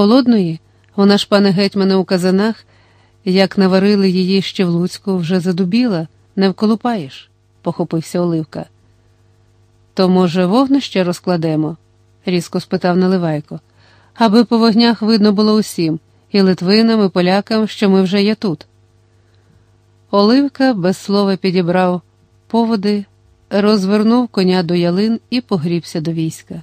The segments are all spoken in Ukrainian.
Холодної, вона ж, пане гетьмане, у казанах, як наварили її ще в Луцьку, вже задубіла, не вколупаєш, похопився Оливка. То, може, вогнище розкладемо? різко спитав Наливайко, аби по вогнях видно було усім, і литвинам, і полякам, що ми вже є тут. Оливка без слова підібрав поводи, розвернув коня до ялин і погрібся до війська.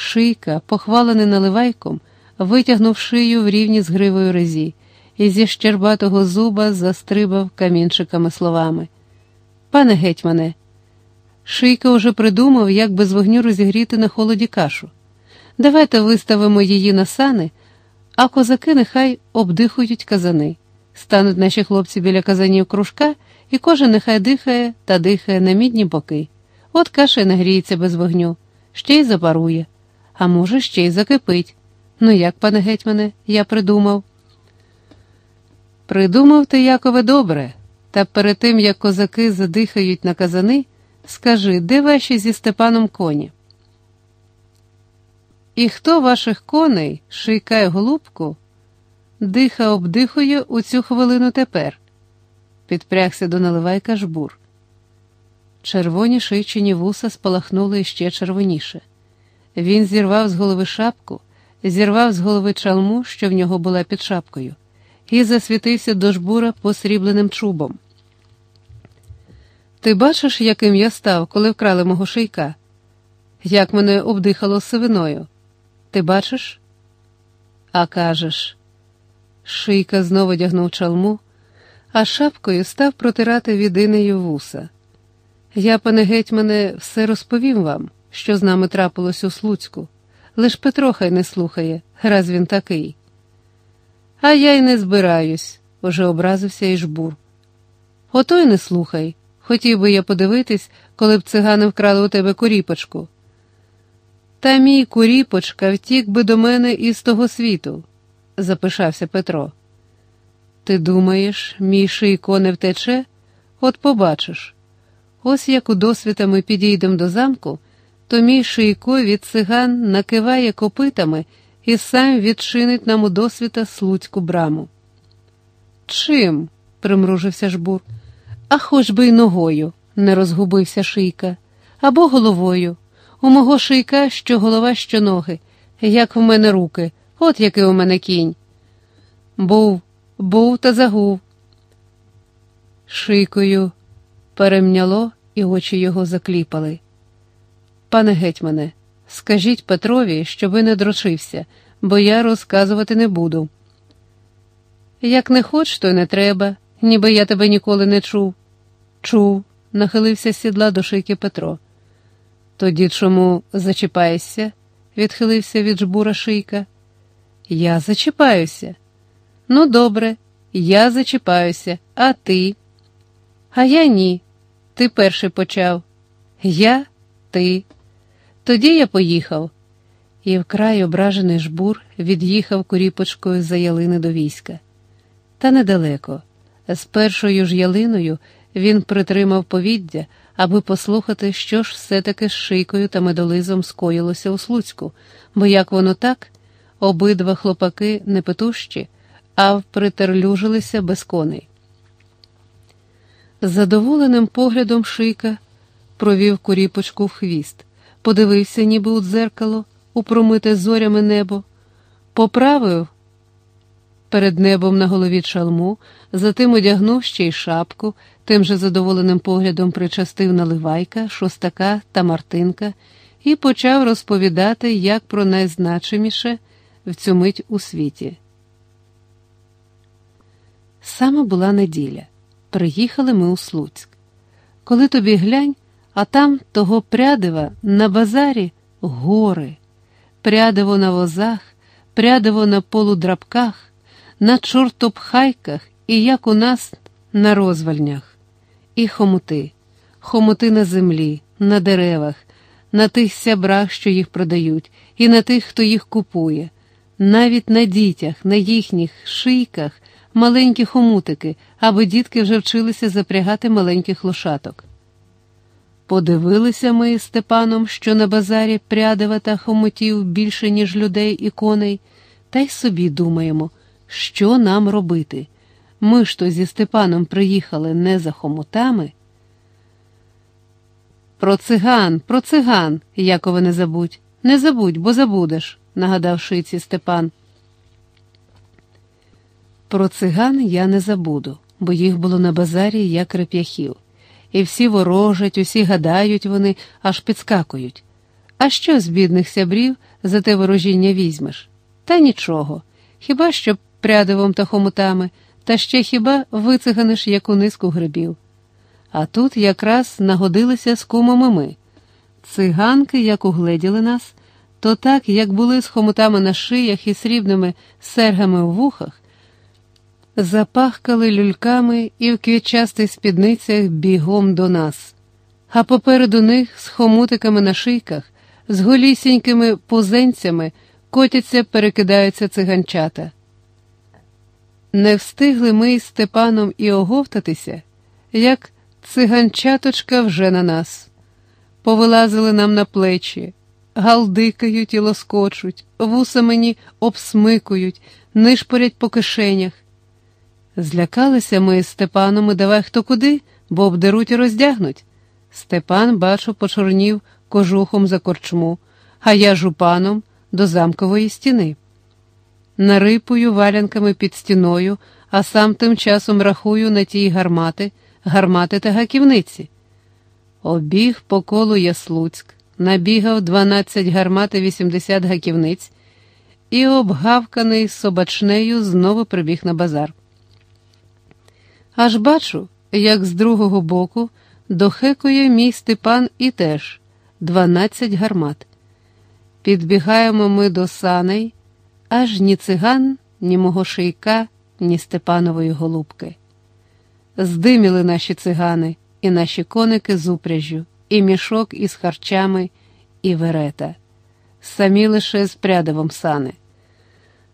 Шийка, похвалений наливайком, витягнув шию в рівні з гривою резі і зі щербатого зуба застрибав камінчиками словами. Пане гетьмане, Шийка уже придумав, як без вогню розігріти на холоді кашу. Давайте виставимо її на сани, а козаки нехай обдихують казани. Стануть наші хлопці біля казанів кружка, і кожен нехай дихає та дихає на мідні боки. От каша нагріється без вогню, ще й запарує, а може, ще й закипить. Ну як, пане гетьмане, я придумав. Придумав ти, Якове, добре, та перед тим, як козаки задихають на казани, скажи, де ваші зі Степаном коні? І хто ваших коней, шийкає голубку, диха обдихує у цю хвилину тепер? підпрягся до наливайка жбур. Червоні шийчині вуса спалахнули іще червоніше. Він зірвав з голови шапку, зірвав з голови чалму, що в нього була під шапкою, і засвітився до жбура посрібленим чубом. Ти бачиш, яким я став, коли вкрали мого шийка? Як мене обдихало сивиною? Ти бачиш? А кажеш, шийка знову одягнув чалму, а шапкою став протирати відинею вуса. Я, пане гетьмане, все розповім вам, що з нами трапилось у Слуцьку. Лиш Петро хай не слухає, раз він такий. А я й не збираюсь, уже образився і жбур. Ото й не слухай. Хотів би я подивитись, коли б цигани вкрали у тебе куріпочку. Та мій куріпочка втік би до мене із того світу, запишався Петро. Ти думаєш, мій шийко не втече? От побачиш. Ось як у досвіта ми підійдемо до замку, то мій шийко від циган накиває копитами і сам відчинить нам у досвіта слуцьку браму. Чим? примружився жбур. А хоч би й ногою, не розгубився шийка, або головою. У мого шийка що голова, що ноги, як в мене руки, от який у мене кінь. Був, був та загув. Шийкою перемняло, і очі його закліпали. Пане гетьмане, скажіть Петрові, щоби не дрочився, бо я розказувати не буду. Як не хоч, то й не треба, ніби я тебе ніколи не чув. Чув, нахилився з сідла до шийки Петро. Тоді чому зачіпаєшся? відхилився від жбура шийка. Я зачіпаюся. Ну, добре, я зачіпаюся, а ти? А я ні. Ти перший почав. Я, ти. Тоді я поїхав. І вкрай ображений жбур від'їхав куріпочкою за ялини до війська. Та недалеко. З першою ж ялиною він притримав повіддя, аби послухати, що ж все-таки з шийкою та медолизом скоїлося у Слуцьку, бо як воно так, обидва хлопаки не петущі, а впритерлюжилися без коней. Задоволеним поглядом шийка провів куріпочку в хвіст, подивився, ніби у дзеркало, у промите зорями небо, поправив перед небом на голові чалму, затим одягнув ще й шапку, тим же задоволеним поглядом причастив наливайка, шостака та Мартинка і почав розповідати, як про найзначиміше в цю мить у світі. Саме була неділя. Приїхали ми у Слуцьк. Коли тобі глянь, а там того прядива на базарі гори, прядиво на возах, прядиво на полудрабках на чортопхайках і як у нас на розвальнях, і хомути, хомути на землі, на деревах, на тих сябрах, що їх продають, і на тих, хто їх купує, навіть на дітях, на їхніх шийках маленькі хомутики, аби дітки вже вчилися запрягати маленьких лошаток. Подивилися ми із Степаном, що на базарі прядива та хомотів більше, ніж людей і коней, та й собі думаємо, що нам робити. Ми ж то зі Степаном приїхали не за хомутами. Про циган, про циган, Якове, не забудь. Не забудь, бо забудеш, нагадав шиці Степан. Про циган я не забуду, бо їх було на базарі як реп'яхів. І всі ворожать, усі гадають вони, аж підскакують. А що з бідних сябрів за те ворожіння візьмеш? Та нічого. Хіба що прядивом та хомутами, та ще хіба вициганиш яку низку грибів. А тут якраз нагодилися з кумами ми. Циганки, як угледіли нас, то так, як були з хомутами на шиях і срібними сергами в вухах, запахкали люльками і в квітчастих спідницях бігом до нас, а попереду них з хомутиками на шийках, з голісінькими пузенцями котяться, перекидаються циганчата. Не встигли ми із Степаном і оговтатися, як циганчаточка вже на нас. Повилазили нам на плечі, галдикають і лоскочуть, вуса мені обсмикують, нишпорять по кишенях. Злякалися ми з Степаном і давай хто куди, бо обдеруть і роздягнуть. Степан, бачу, почорнів кожухом за корчму, а я жупаном до замкової стіни. Нарипую валянками під стіною, а сам тим часом рахую на тій гармати, гармати та гаківниці. Обіг по колу Яслуцьк, набігав 12 гармат і 80 гаківниць, і обгавканий собачнею знову прибіг на базар. Аж бачу, як з другого боку дохекує мій Степан і теж 12 гармат. Підбігаємо ми до саней, аж ні циган, ні мого шийка, ні Степанової голубки. Здиміли наші цигани, і наші коники з упряжжю, і мішок із харчами, і верета, самі лише з прядивом сани.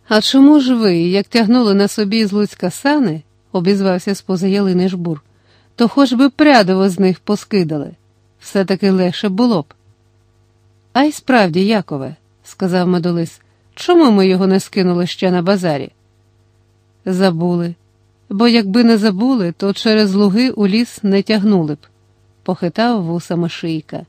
А чому ж ви, як тягнули на собі з Луцька сани? Обізвався з поза ялини жбур, то хоч би прядово з них поскидали. Все таки легше було б. А й справді, Якове, сказав Медолис, чому ми його не скинули ще на базарі? Забули, бо якби не забули, то через луги у ліс не тягнули б, похитав вусами шийка.